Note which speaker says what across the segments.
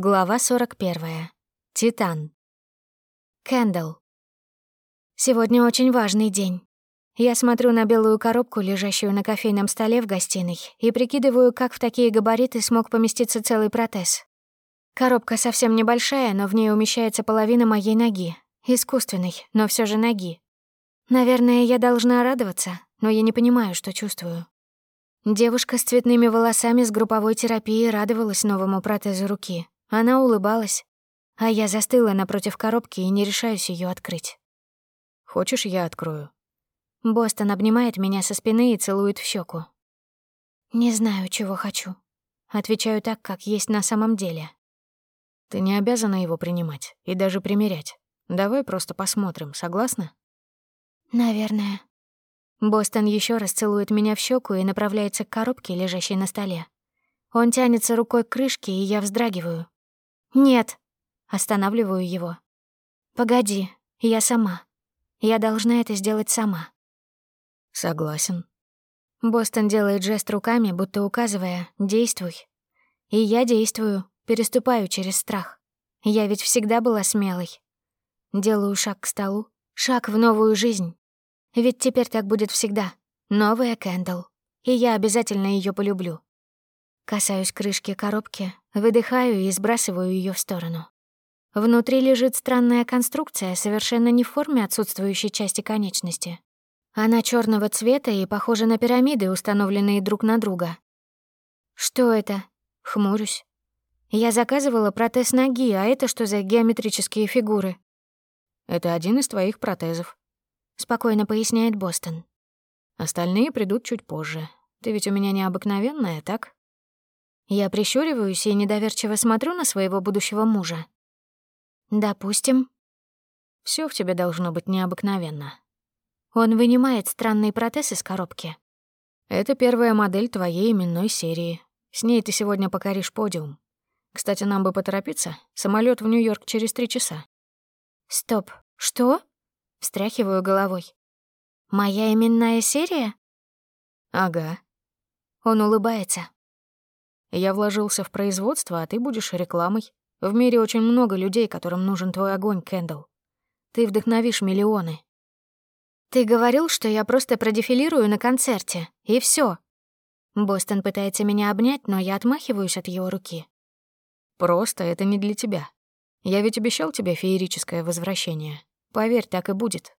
Speaker 1: Глава 41. Титан. Кэндалл. Сегодня очень важный день. Я смотрю на белую коробку, лежащую на кофейном столе в гостиной, и прикидываю, как в такие габариты смог поместиться целый протез. Коробка совсем небольшая, но в ней умещается половина моей ноги. Искусственной, но все же ноги. Наверное, я должна радоваться, но я не понимаю, что чувствую. Девушка с цветными волосами с групповой терапии радовалась новому протезу руки, она улыбалась, а я застыла напротив коробки и не решаюсь ее открыть.
Speaker 2: «Хочешь, я открою?»
Speaker 1: Бостон обнимает меня со спины и целует в щеку. «Не знаю, чего хочу». Отвечаю так, как есть на самом деле.
Speaker 2: «Ты не обязана его принимать и даже примерять. Давай просто посмотрим, согласна?»
Speaker 1: «Наверное». Бостон еще раз целует меня в щеку и направляется к коробке, лежащей на столе. Он тянется рукой к крышке, и я вздрагиваю. «Нет!» Останавливаю его. «Погоди, я сама. Я должна это сделать сама».
Speaker 2: «Согласен».
Speaker 1: Бостон делает жест руками, будто указывая «действуй». И я действую, переступаю через страх. Я ведь всегда была смелой. Делаю шаг к столу, шаг в новую жизнь. Ведь теперь так будет всегда. Новая Кэндалл. И я обязательно ее полюблю. Касаюсь крышки коробки, Выдыхаю и сбрасываю ее в сторону. Внутри лежит странная конструкция, совершенно не в форме отсутствующей части конечности. Она черного цвета и похожа на пирамиды, установленные друг на друга. «Что это?» — хмурюсь. «Я заказывала протез ноги, а это что за геометрические фигуры?»
Speaker 2: «Это один из твоих протезов», —
Speaker 1: спокойно поясняет Бостон.
Speaker 2: «Остальные придут чуть позже. Ты ведь у меня необыкновенная, так?»
Speaker 1: Я прищуриваюсь и недоверчиво смотрю на своего будущего мужа. «Допустим».
Speaker 2: Все в тебе должно быть необыкновенно».
Speaker 1: Он вынимает странный протез из коробки.
Speaker 2: «Это первая модель твоей именной серии. С ней ты сегодня покоришь подиум. Кстати, нам бы поторопиться. Самолет в Нью-Йорк через три часа».
Speaker 1: «Стоп, что?» — встряхиваю головой. «Моя именная серия?»
Speaker 2: «Ага».
Speaker 1: Он улыбается.
Speaker 2: Я вложился в производство, а ты будешь рекламой. В мире очень много людей, которым нужен твой огонь, Кэндалл. Ты вдохновишь миллионы.
Speaker 1: Ты говорил, что я просто продефилирую на концерте, и все. Бостон пытается меня обнять, но я отмахиваюсь от его руки.
Speaker 2: Просто это не для тебя. Я ведь обещал тебе феерическое возвращение. Поверь, так и будет.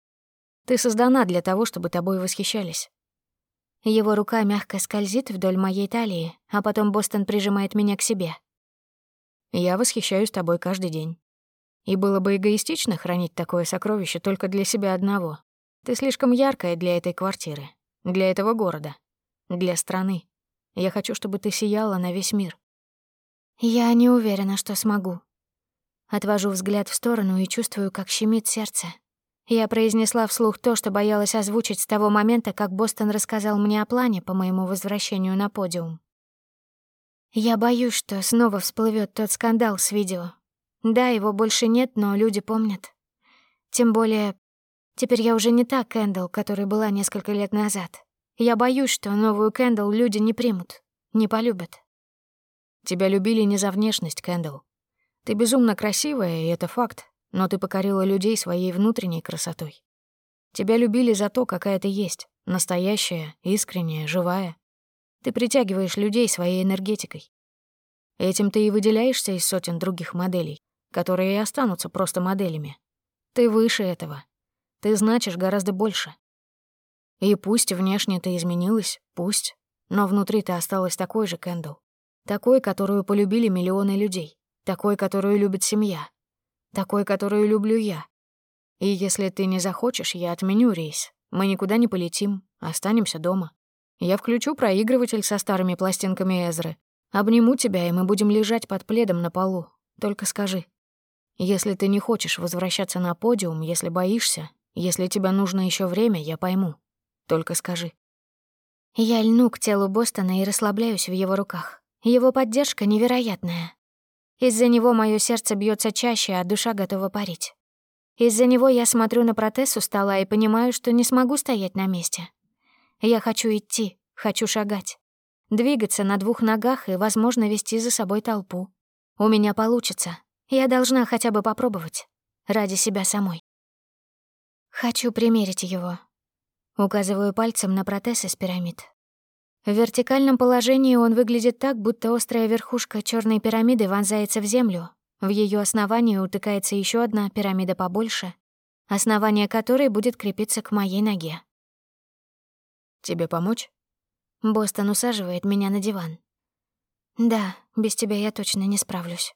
Speaker 2: Ты создана для того, чтобы тобой восхищались.
Speaker 1: Его рука мягко скользит вдоль моей талии, а потом Бостон прижимает меня к себе.
Speaker 2: «Я восхищаюсь тобой каждый день. И было бы эгоистично хранить такое сокровище только для себя одного. Ты слишком яркая для этой квартиры, для этого города, для страны. Я хочу, чтобы ты сияла на весь мир».
Speaker 1: «Я не уверена, что смогу». Отвожу взгляд в сторону и чувствую, как щемит сердце, я произнесла вслух то, что боялась озвучить с того момента, как Бостон рассказал мне о плане по моему возвращению на подиум. Я боюсь, что снова всплывет тот скандал с видео. Да, его больше нет, но люди помнят. Тем более, теперь я уже не та Кэндл, которой была несколько лет назад. Я боюсь, что новую Кэндл люди не примут, не полюбят.
Speaker 2: Тебя любили не за внешность, Кэндл. Ты безумно красивая, и это факт но ты покорила людей своей внутренней красотой. Тебя любили за то, какая ты есть, настоящая, искренняя, живая. Ты притягиваешь людей своей энергетикой. Этим ты и выделяешься из сотен других моделей, которые и останутся просто моделями. Ты выше этого. Ты значишь гораздо больше. И пусть внешне ты изменилась, пусть, но внутри ты осталась такой же, Кэндл. Такой, которую полюбили миллионы людей. Такой, которую любит семья такой, которую люблю я. И если ты не захочешь, я отменю рейс. Мы никуда не полетим, останемся дома. Я включу проигрыватель со старыми пластинками Эзры. Обниму тебя, и мы будем лежать под пледом на полу. Только скажи. Если ты не хочешь возвращаться на подиум, если боишься, если тебе нужно еще время, я пойму. Только скажи.
Speaker 1: Я льну к телу Бостона и расслабляюсь в его руках. Его поддержка невероятная. Из-за него мое сердце бьется чаще, а душа готова парить. Из-за него я смотрю на протез у стола и понимаю, что не смогу стоять на месте. Я хочу идти, хочу шагать. Двигаться на двух ногах и, возможно, вести за собой толпу. У меня получится. Я должна хотя бы попробовать. Ради себя самой. Хочу примерить его. Указываю пальцем на протез из пирамид. В вертикальном положении он выглядит так, будто острая верхушка черной пирамиды вонзается в землю. В ее основании утыкается еще одна пирамида побольше, основание которой будет крепиться к моей ноге.
Speaker 2: «Тебе помочь?»
Speaker 1: Бостон усаживает меня на диван. «Да, без тебя я точно не справлюсь».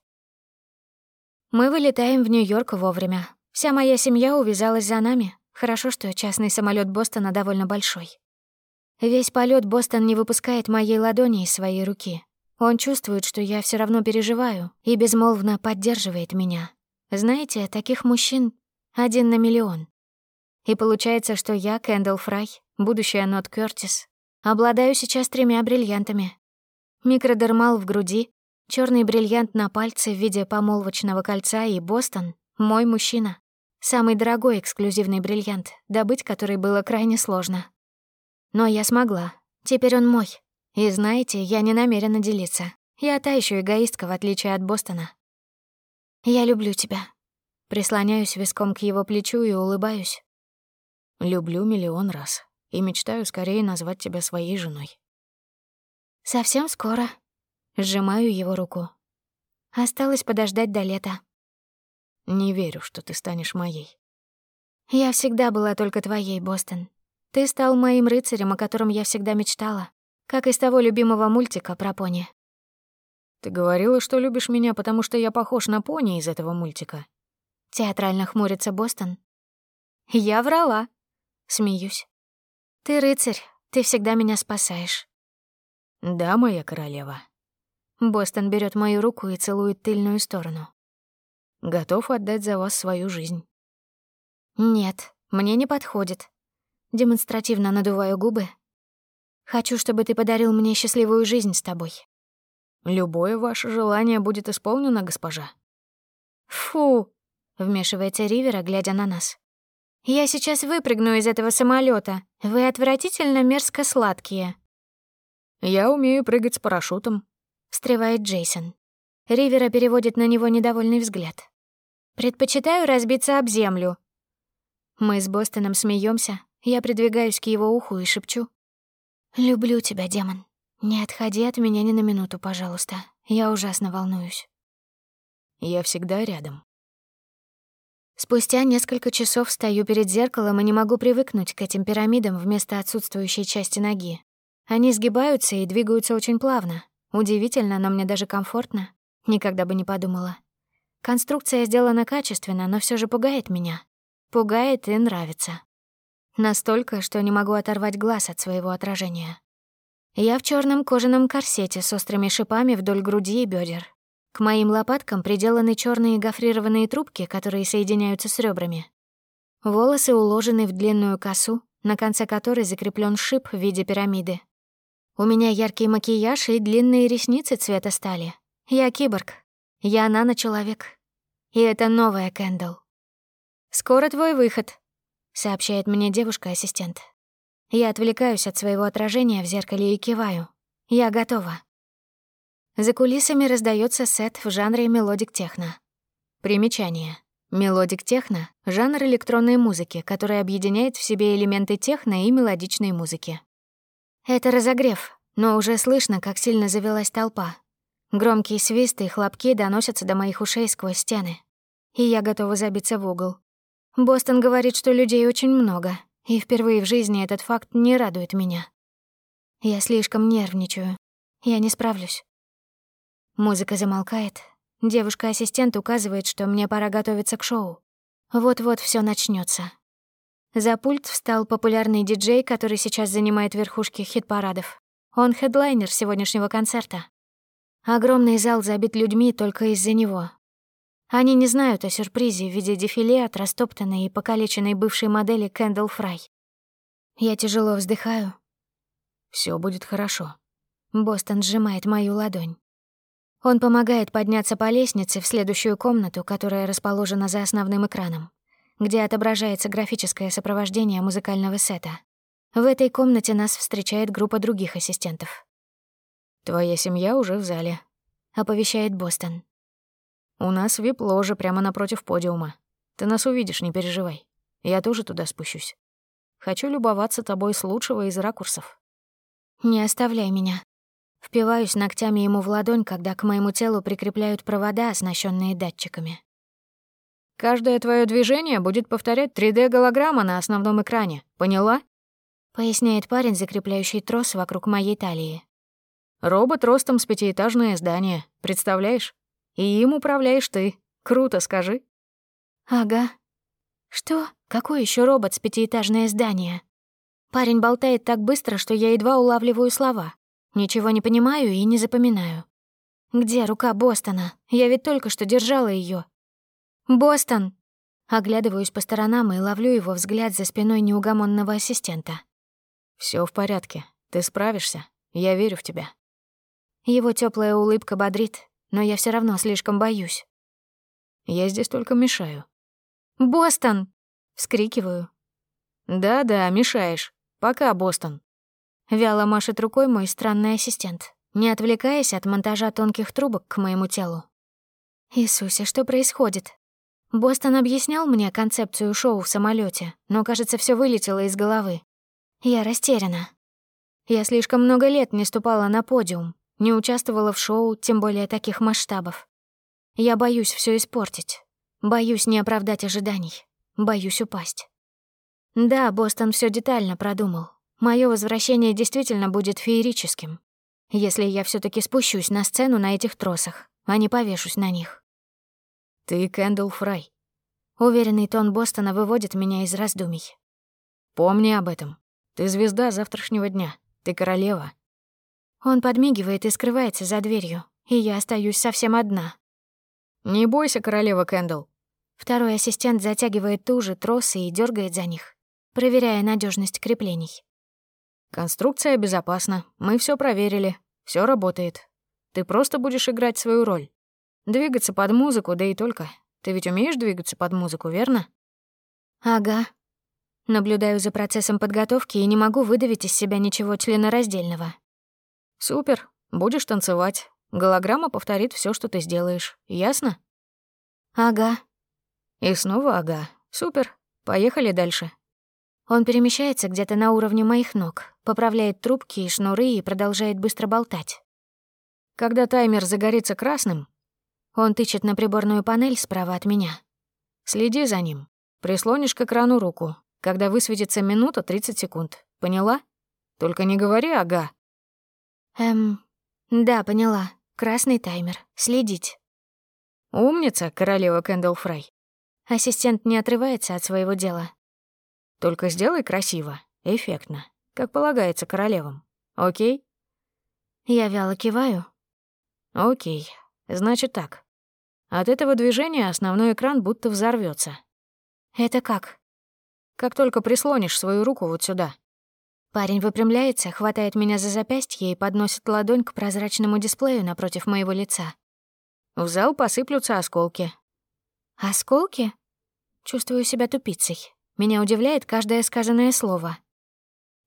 Speaker 1: Мы вылетаем в Нью-Йорк вовремя. Вся моя семья увязалась за нами. Хорошо, что частный самолет Бостона довольно большой. Весь полет Бостон не выпускает моей ладони из своей руки. Он чувствует, что я все равно переживаю, и безмолвно поддерживает меня. Знаете, таких мужчин один на миллион. И получается, что я, Кэндалл Фрай, будущая Нот Кёртис, обладаю сейчас тремя бриллиантами. Микродермал в груди, черный бриллиант на пальце в виде помолвочного кольца и Бостон — мой мужчина. Самый дорогой эксклюзивный бриллиант, добыть который было крайне сложно. Но я смогла. Теперь он мой. И знаете, я не намерена делиться. Я та еще эгоистка, в отличие от Бостона. Я люблю тебя. Прислоняюсь виском к его плечу и улыбаюсь.
Speaker 2: Люблю миллион раз. И мечтаю скорее назвать тебя своей женой.
Speaker 1: Совсем скоро. Сжимаю его руку. Осталось подождать до лета.
Speaker 2: Не верю, что ты станешь моей.
Speaker 1: Я всегда была только твоей, Бостон. Ты стал моим рыцарем, о котором я всегда мечтала, как из того любимого мультика про пони.
Speaker 2: Ты говорила, что любишь меня, потому что я похож на пони из этого мультика.
Speaker 1: Театрально хмурится Бостон. Я врала. Смеюсь. Ты рыцарь, ты всегда меня спасаешь.
Speaker 2: Да, моя королева.
Speaker 1: Бостон берет мою руку и целует тыльную сторону.
Speaker 2: Готов отдать за вас свою жизнь.
Speaker 1: Нет, мне не подходит демонстративно надуваю губы. «Хочу, чтобы ты подарил мне счастливую жизнь с тобой».
Speaker 2: «Любое ваше желание будет исполнено, госпожа».
Speaker 1: «Фу!» — вмешивается Ривера, глядя на нас. «Я сейчас выпрыгну из этого самолета. Вы отвратительно мерзко сладкие».
Speaker 2: «Я умею прыгать с парашютом», —
Speaker 1: встревает Джейсон. Ривера переводит на него недовольный взгляд. «Предпочитаю разбиться об землю». Мы с Бостоном смеемся, я придвигаюсь к его уху и шепчу. «Люблю тебя, демон. Не отходи от меня ни на минуту, пожалуйста. Я ужасно волнуюсь».
Speaker 2: «Я всегда рядом».
Speaker 1: Спустя несколько часов стою перед зеркалом и не могу привыкнуть к этим пирамидам вместо отсутствующей части ноги. Они сгибаются и двигаются очень плавно. Удивительно, но мне даже комфортно. Никогда бы не подумала. Конструкция сделана качественно, но все же пугает меня. Пугает и нравится. Настолько, что не могу оторвать глаз от своего отражения. Я в черном кожаном корсете с острыми шипами вдоль груди и бедер. К моим лопаткам приделаны черные гофрированные трубки, которые соединяются с ребрами. Волосы уложены в длинную косу, на конце которой закреплен шип в виде пирамиды. У меня яркий макияж и длинные ресницы цвета стали. Я киборг. Я нано-человек. И это новая Кэндл. «Скоро твой выход», сообщает мне девушка-ассистент. Я отвлекаюсь от своего отражения в зеркале и киваю. Я готова. За кулисами раздается сет в жанре melodic techno. Примечание. Melodic techno — жанр электронной музыки, который объединяет в себе элементы техно и мелодичной музыки. Это разогрев, но уже слышно, как сильно завелась толпа. Громкие свисты и хлопки доносятся до моих ушей сквозь стены. И я готова забиться в угол, Бостон говорит, что людей очень много, и впервые в жизни этот факт не радует меня. Я слишком нервничаю. Я не справлюсь. Музыка замолкает. Девушка-ассистент указывает, что мне пора готовиться к шоу. Вот-вот все начнется. За пульт встал популярный диджей, который сейчас занимает верхушки хит-парадов. Он хедлайнер сегодняшнего концерта. Огромный зал забит людьми только из-за него. Они не знают о сюрпризе в виде дефиле от растоптанной и покалеченной бывшей модели Кэндл Фрай. Я тяжело вздыхаю.
Speaker 2: Все будет хорошо».
Speaker 1: Бостон сжимает мою ладонь. Он помогает подняться по лестнице в следующую комнату, которая расположена за основным экраном, где отображается графическое сопровождение музыкального сета. В этой комнате нас встречает группа других ассистентов.
Speaker 2: «Твоя семья уже в зале», —
Speaker 1: оповещает Бостон.
Speaker 2: У нас вип-ложа прямо напротив подиума. Ты нас увидишь, не переживай. Я тоже туда спущусь. Хочу любоваться тобой с лучшего из ракурсов.
Speaker 1: Не оставляй меня. Впиваюсь ногтями ему в ладонь, когда к моему телу прикрепляют провода, оснащенные датчиками.
Speaker 2: Каждое твое движение будет повторять 3D-голограмма на основном экране. Поняла?
Speaker 1: Поясняет парень, закрепляющий трос вокруг моей талии.
Speaker 2: Робот ростом с пятиэтажное здание. Представляешь? И им управляешь ты. Круто, скажи».
Speaker 1: «Ага». «Что? Какой еще робот с пятиэтажное здание?» Парень болтает так быстро, что я едва улавливаю слова. Ничего не понимаю и не запоминаю. «Где рука Бостона? Я ведь только что держала ее. «Бостон!» Оглядываюсь по сторонам и ловлю его взгляд за спиной неугомонного ассистента.
Speaker 2: Все в порядке. Ты справишься. Я верю в тебя».
Speaker 1: Его теплая улыбка бодрит, но я все равно слишком боюсь.
Speaker 2: Я здесь только мешаю.
Speaker 1: «Бостон!» — вскрикиваю.
Speaker 2: «Да-да, мешаешь. Пока, Бостон».
Speaker 1: Вяло машет рукой мой странный ассистент, не отвлекаясь от монтажа тонких трубок к моему телу. «Иисусе, что происходит?» Бостон объяснял мне концепцию шоу в самолете, но, кажется, все вылетело из головы. Я растеряна. Я слишком много лет не ступала на подиум, не участвовала в шоу, тем более таких масштабов. Я боюсь все испортить. Боюсь не оправдать ожиданий. Боюсь упасть. Да, Бостон все детально продумал. Мое возвращение действительно будет феерическим. Если я все таки спущусь на сцену на этих тросах, а не повешусь на них.
Speaker 2: Ты Кэндл Фрай.
Speaker 1: Уверенный тон Бостона выводит меня из раздумий.
Speaker 2: Помни об этом. Ты звезда завтрашнего дня. Ты королева.
Speaker 1: Он подмигивает и скрывается за дверью, и я остаюсь совсем одна.
Speaker 2: «Не бойся, королева Кэндл».
Speaker 1: Второй ассистент затягивает туже тросы и дергает за них, проверяя надежность креплений.
Speaker 2: «Конструкция безопасна. Мы все проверили. все работает. Ты просто будешь играть свою роль. Двигаться под музыку, да и только. Ты ведь умеешь двигаться под музыку, верно?»
Speaker 1: «Ага». Наблюдаю за процессом подготовки и не могу выдавить из себя ничего членораздельного.
Speaker 2: Супер, будешь танцевать. Голограмма повторит все, что ты сделаешь. Ясно?
Speaker 1: Ага.
Speaker 2: И снова ага. Супер. Поехали дальше.
Speaker 1: Он перемещается где-то на уровне моих ног, поправляет трубки и шнуры и продолжает быстро болтать.
Speaker 2: Когда таймер загорится красным,
Speaker 1: он тычет на приборную панель справа от меня.
Speaker 2: Следи за ним. Прислонишь к экрану руку, когда высветится минута 30 секунд. Поняла? Только не говори «ага».
Speaker 1: Эм, да, поняла. Красный таймер. Следить.
Speaker 2: Умница, королева Кэндл Фрай.
Speaker 1: Ассистент не отрывается от своего дела.
Speaker 2: Только сделай красиво, эффектно, как полагается королевам. Окей?
Speaker 1: Я вяло киваю.
Speaker 2: Окей. Значит так. От этого движения основной экран будто взорвется.
Speaker 1: Это как?
Speaker 2: Как только прислонишь свою руку вот сюда,
Speaker 1: Парень выпрямляется, хватает меня за запястье и подносит ладонь к прозрачному дисплею напротив моего лица.
Speaker 2: В зал посыплются осколки.
Speaker 1: Осколки? Чувствую себя тупицей. Меня удивляет каждое сказанное слово.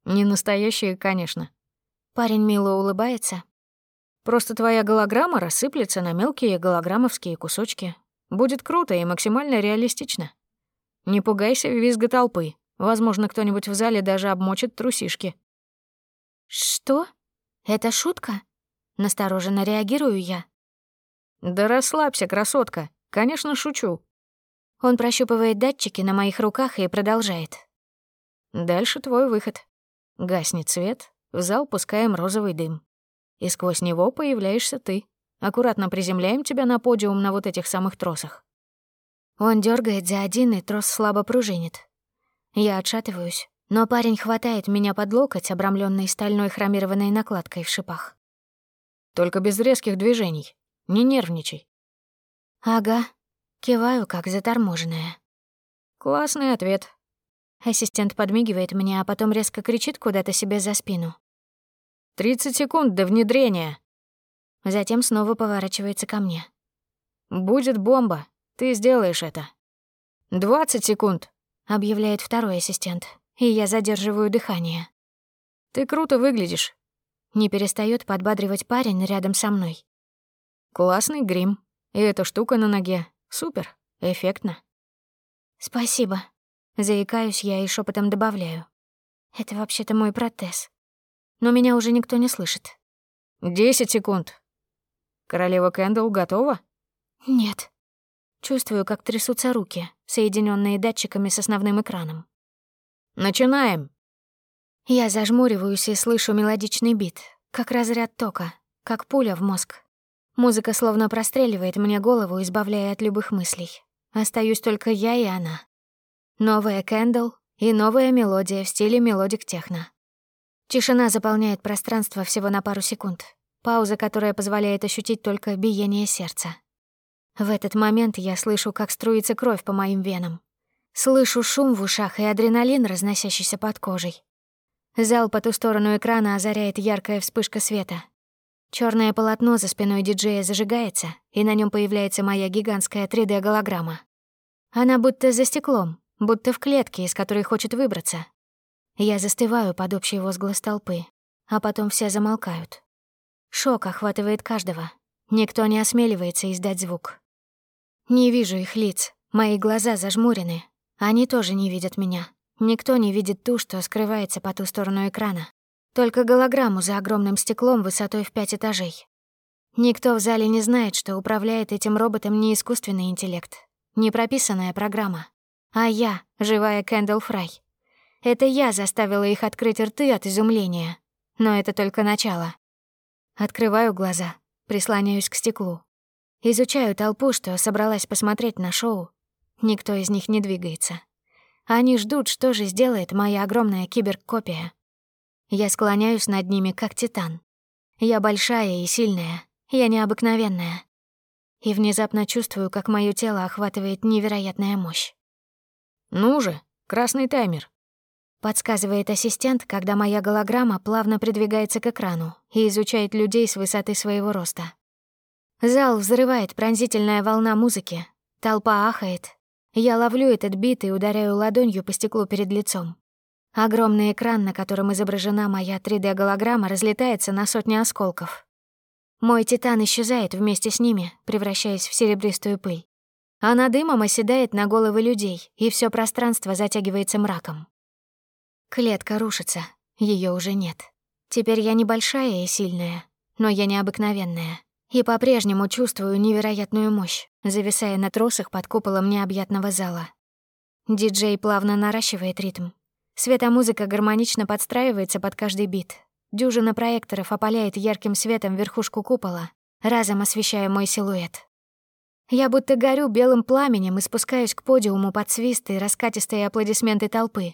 Speaker 2: Не настоящие, конечно.
Speaker 1: Парень мило улыбается.
Speaker 2: Просто твоя голограмма рассыплется на мелкие голограммовские кусочки. Будет круто и максимально реалистично. Не пугайся визга толпы. Возможно, кто-нибудь в зале даже обмочит трусишки».
Speaker 1: «Что? Это шутка?» Настороженно реагирую я.
Speaker 2: «Да расслабься, красотка. Конечно, шучу».
Speaker 1: Он прощупывает датчики на моих руках и продолжает.
Speaker 2: «Дальше твой выход. Гаснет свет, в зал пускаем розовый дым. И сквозь него появляешься ты. Аккуратно приземляем тебя на подиум на вот этих самых тросах».
Speaker 1: Он дергает за один, и трос слабо пружинит. Я отшатываюсь, но парень хватает меня под локоть, обрамленный стальной хромированной накладкой в шипах.
Speaker 2: «Только без резких движений. Не нервничай».
Speaker 1: «Ага». Киваю, как заторможенная.
Speaker 2: «Классный ответ».
Speaker 1: Ассистент подмигивает мне, а потом резко кричит куда-то себе за спину.
Speaker 2: «Тридцать секунд до внедрения!»
Speaker 1: Затем снова поворачивается ко мне.
Speaker 2: «Будет бомба. Ты сделаешь это». «Двадцать секунд!»
Speaker 1: объявляет второй ассистент, и я задерживаю дыхание.
Speaker 2: «Ты круто выглядишь», —
Speaker 1: не перестает подбадривать парень рядом со мной.
Speaker 2: «Классный грим. И эта штука на ноге. Супер. Эффектно».
Speaker 1: «Спасибо», — заикаюсь я и шепотом добавляю. «Это вообще-то мой протез. Но меня уже никто не слышит».
Speaker 2: «Десять секунд». «Королева Кэндалл готова?»
Speaker 1: «Нет», Чувствую, как трясутся руки, соединенные датчиками с основным экраном.
Speaker 2: «Начинаем!»
Speaker 1: Я зажмуриваюсь и слышу мелодичный бит, как разряд тока, как пуля в мозг. Музыка словно простреливает мне голову, избавляя от любых мыслей. Остаюсь только я и она. Новая Кэндл и новая мелодия в стиле melodic techno. Тишина заполняет пространство всего на пару секунд. Пауза, которая позволяет ощутить только биение сердца. В этот момент я слышу, как струится кровь по моим венам. Слышу шум в ушах и адреналин, разносящийся под кожей. Зал по ту сторону экрана озаряет яркая вспышка света. Черное полотно за спиной диджея зажигается, и на нем появляется моя гигантская 3D-голограмма. Она будто за стеклом, будто в клетке, из которой хочет выбраться. Я застываю под общий возглас толпы, а потом все замолкают. Шок охватывает каждого. Никто не осмеливается издать звук. Не вижу их лиц, мои глаза зажмурены. Они тоже не видят меня. Никто не видит ту, что скрывается по ту сторону экрана. Только голограмму за огромным стеклом высотой в пять этажей. Никто в зале не знает, что управляет этим роботом не искусственный интеллект, не прописанная программа, а я, живая Кэндл Фрай. Это я заставила их открыть рты от изумления. Но это только начало. Открываю глаза, прислоняюсь к стеклу. Изучаю толпу, что собралась посмотреть на шоу. Никто из них не двигается. Они ждут, что же сделает моя огромная киберкопия. Я склоняюсь над ними, как титан. Я большая и сильная, я необыкновенная. И внезапно чувствую, как мое тело охватывает невероятная мощь.
Speaker 2: «Ну же, красный таймер», —
Speaker 1: подсказывает ассистент, когда моя голограмма плавно придвигается к экрану и изучает людей с высоты своего роста. Зал взрывает пронзительная волна музыки. Толпа ахает. Я ловлю этот бит и ударяю ладонью по стеклу перед лицом. Огромный экран, на котором изображена моя 3D-голограмма, разлетается на сотни осколков. Мой титан исчезает вместе с ними, превращаясь в серебристую пыль. А Она дымом оседает на головы людей, и все пространство затягивается мраком. Клетка рушится, ее уже нет. Теперь я небольшая и сильная, но я необыкновенная. И по-прежнему чувствую невероятную мощь, зависая на тросах под куполом необъятного зала. Диджей плавно наращивает ритм. Светомузыка гармонично подстраивается под каждый бит. Дюжина проекторов опаляет ярким светом верхушку купола, разом освещая мой силуэт. Я будто горю белым пламенем и спускаюсь к подиуму под свисты и раскатистые аплодисменты толпы.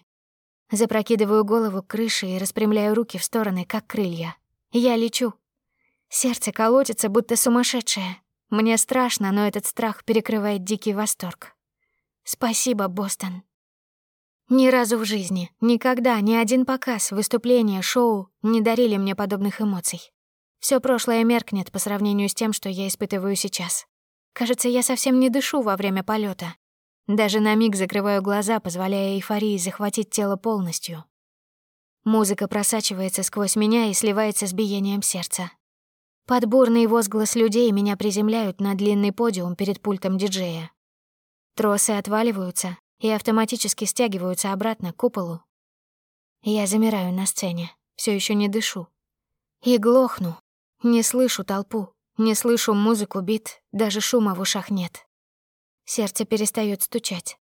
Speaker 1: Запрокидываю голову к крыше и распрямляю руки в стороны, как крылья. Я лечу, Сердце колотится, будто сумасшедшее. Мне страшно, но этот страх перекрывает дикий восторг. Спасибо, Бостон. Ни разу в жизни, никогда, ни один показ, выступление, шоу не дарили мне подобных эмоций. Все прошлое меркнет по сравнению с тем, что я испытываю сейчас. Кажется, я совсем не дышу во время полета. Даже на миг закрываю глаза, позволяя эйфории захватить тело полностью. Музыка просачивается сквозь меня и сливается с биением сердца, Подборный возглас людей меня приземляют на длинный подиум перед пультом диджея. Тросы отваливаются и автоматически стягиваются обратно к куполу. Я замираю на сцене, все еще не дышу. И глохну. Не слышу толпу, не слышу музыку бит, даже шума в ушах нет. Сердце перестает стучать.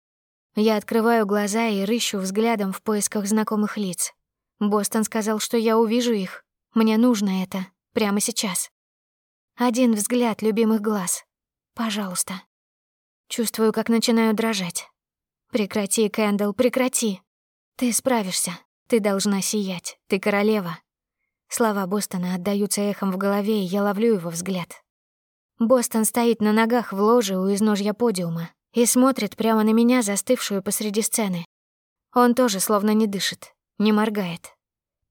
Speaker 1: Я открываю глаза и рыщу взглядом в поисках знакомых лиц. Бостон сказал, что я увижу их. Мне нужно это. Прямо сейчас. Один взгляд любимых глаз. Пожалуйста. Чувствую, как начинаю дрожать. Прекрати, Кэндалл, прекрати. Ты справишься. Ты должна сиять. Ты королева. Слова Бостона отдаются эхом в голове, и я ловлю его взгляд. Бостон стоит на ногах в ложе у изножья подиума и смотрит прямо на меня, застывшую посреди сцены. Он тоже словно не дышит, не моргает.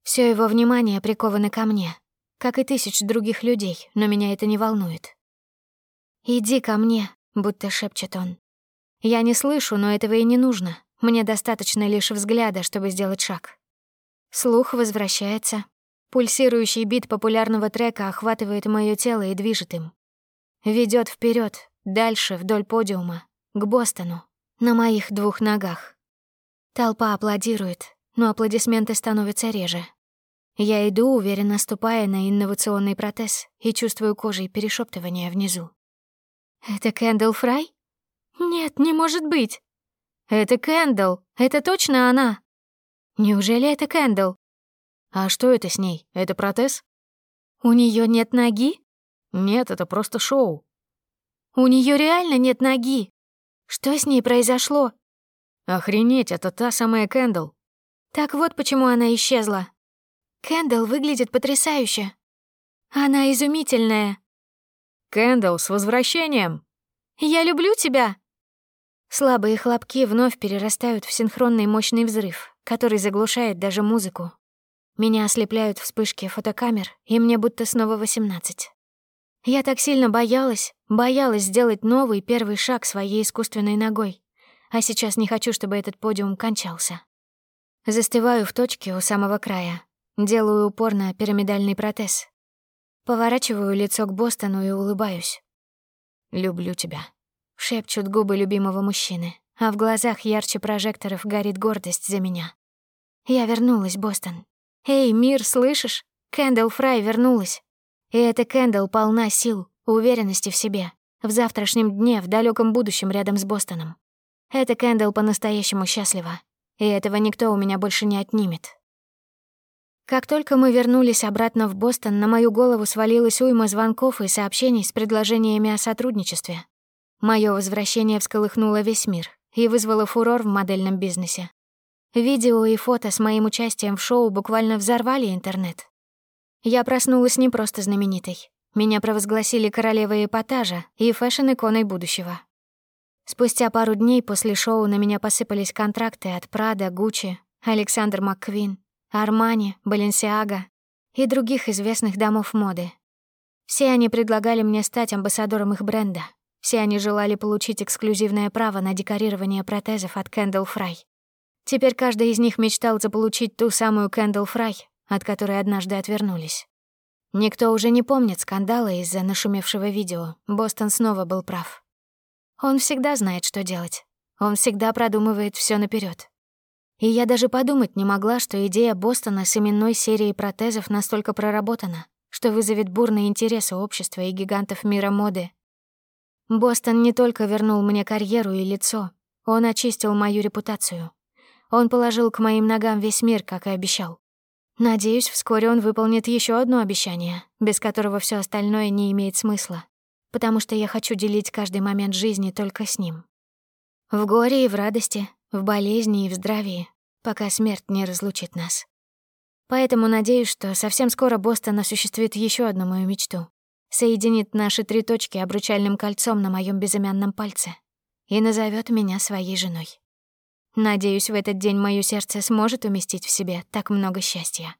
Speaker 1: Все его внимание приковано ко мне как и тысяч других людей, но меня это не волнует. «Иди ко мне», — будто шепчет он. Я не слышу, но этого и не нужно. Мне достаточно лишь взгляда, чтобы сделать шаг. Слух возвращается. Пульсирующий бит популярного трека охватывает моё тело и движет им. ведёт вперёд, дальше, вдоль подиума, к Бостону, на моих двух ногах. Толпа аплодирует, но аплодисменты становятся реже. Я иду, уверенно ступая на инновационный протез, и чувствую кожей перешептывания внизу. «Это Кэндл Фрай?» «Нет, не может быть!» «Это Кэндл! Это точно она!» «Неужели это Кэндл?»
Speaker 2: «А что это с ней? Это протез?»
Speaker 1: «У нее нет ноги?»
Speaker 2: «Нет, это просто шоу».
Speaker 1: «У нее реально нет ноги! Что с ней произошло?»
Speaker 2: «Охренеть, это та самая Кэндл!»
Speaker 1: «Так вот почему она исчезла, Кэндалл выглядит потрясающе. Она изумительная.
Speaker 2: Кэндалл, с возвращением!
Speaker 1: Я люблю тебя! Слабые хлопки вновь перерастают в синхронный мощный взрыв, который заглушает даже музыку. Меня ослепляют вспышки фотокамер, и мне будто снова 18. Я так сильно боялась, боялась сделать новый первый шаг своей искусственной ногой. А сейчас не хочу, чтобы этот подиум кончался. Застываю в точке у самого края, Делаю упор на пирамидальный протез. Поворачиваю лицо к Бостону и улыбаюсь.
Speaker 2: «Люблю тебя», —
Speaker 1: шепчут губы любимого мужчины, а в глазах ярче прожекторов горит гордость за меня. Я вернулась, Бостон. «Эй, мир, слышишь? Кэндалл Фрай вернулась. И эта Кэндалл полна сил, уверенности в себе, в завтрашнем дне, в далеком будущем рядом с Бостоном. Эта Кэндалл по-настоящему счастлива, и этого никто у меня больше не отнимет». Как только мы вернулись обратно в Бостон, на мою голову свалилась уйма звонков и сообщений с предложениями о сотрудничестве. Мое возвращение всколыхнуло весь мир и вызвало фурор в модельном бизнесе. Видео и фото с моим участием в шоу буквально взорвали интернет. Я проснулась не просто знаменитой. Меня провозгласили королевой эпатажа и fashion-иконой будущего. Спустя пару дней после шоу на меня посыпались контракты от Prada, Gucci, Alexander McQueen. Armani, Balenciaga и других известных домов моды. Все они предлагали мне стать амбассадором их бренда. Все они желали получить эксклюзивное право на декорирование протезов от Кэндл Фрай. Теперь каждый из них мечтал заполучить ту самую Кэндл Фрай, от которой однажды отвернулись. Никто уже не помнит скандала из-за нашумевшего видео. Бостон снова был прав. Он всегда знает, что делать. Он всегда продумывает все наперед. И я даже подумать не могла, что идея Бостона с именной серией протезов настолько проработана, что вызовет бурные интересы общества и гигантов мира моды. Бостон не только вернул мне карьеру и лицо, он очистил мою репутацию. Он положил к моим ногам весь мир, как и обещал. Надеюсь, вскоре он выполнит еще одно обещание, без которого все остальное не имеет смысла, потому что я хочу делить каждый момент жизни только с ним. В горе и в радости, в болезни и в здравии, пока смерть не разлучит нас. Поэтому надеюсь, что совсем скоро Бостон осуществит еще одну мою мечту. Соединит наши три точки обручальным кольцом на моем безымянном пальце и назовет меня своей женой. Надеюсь, в этот день мое сердце сможет уместить в себе так много счастья.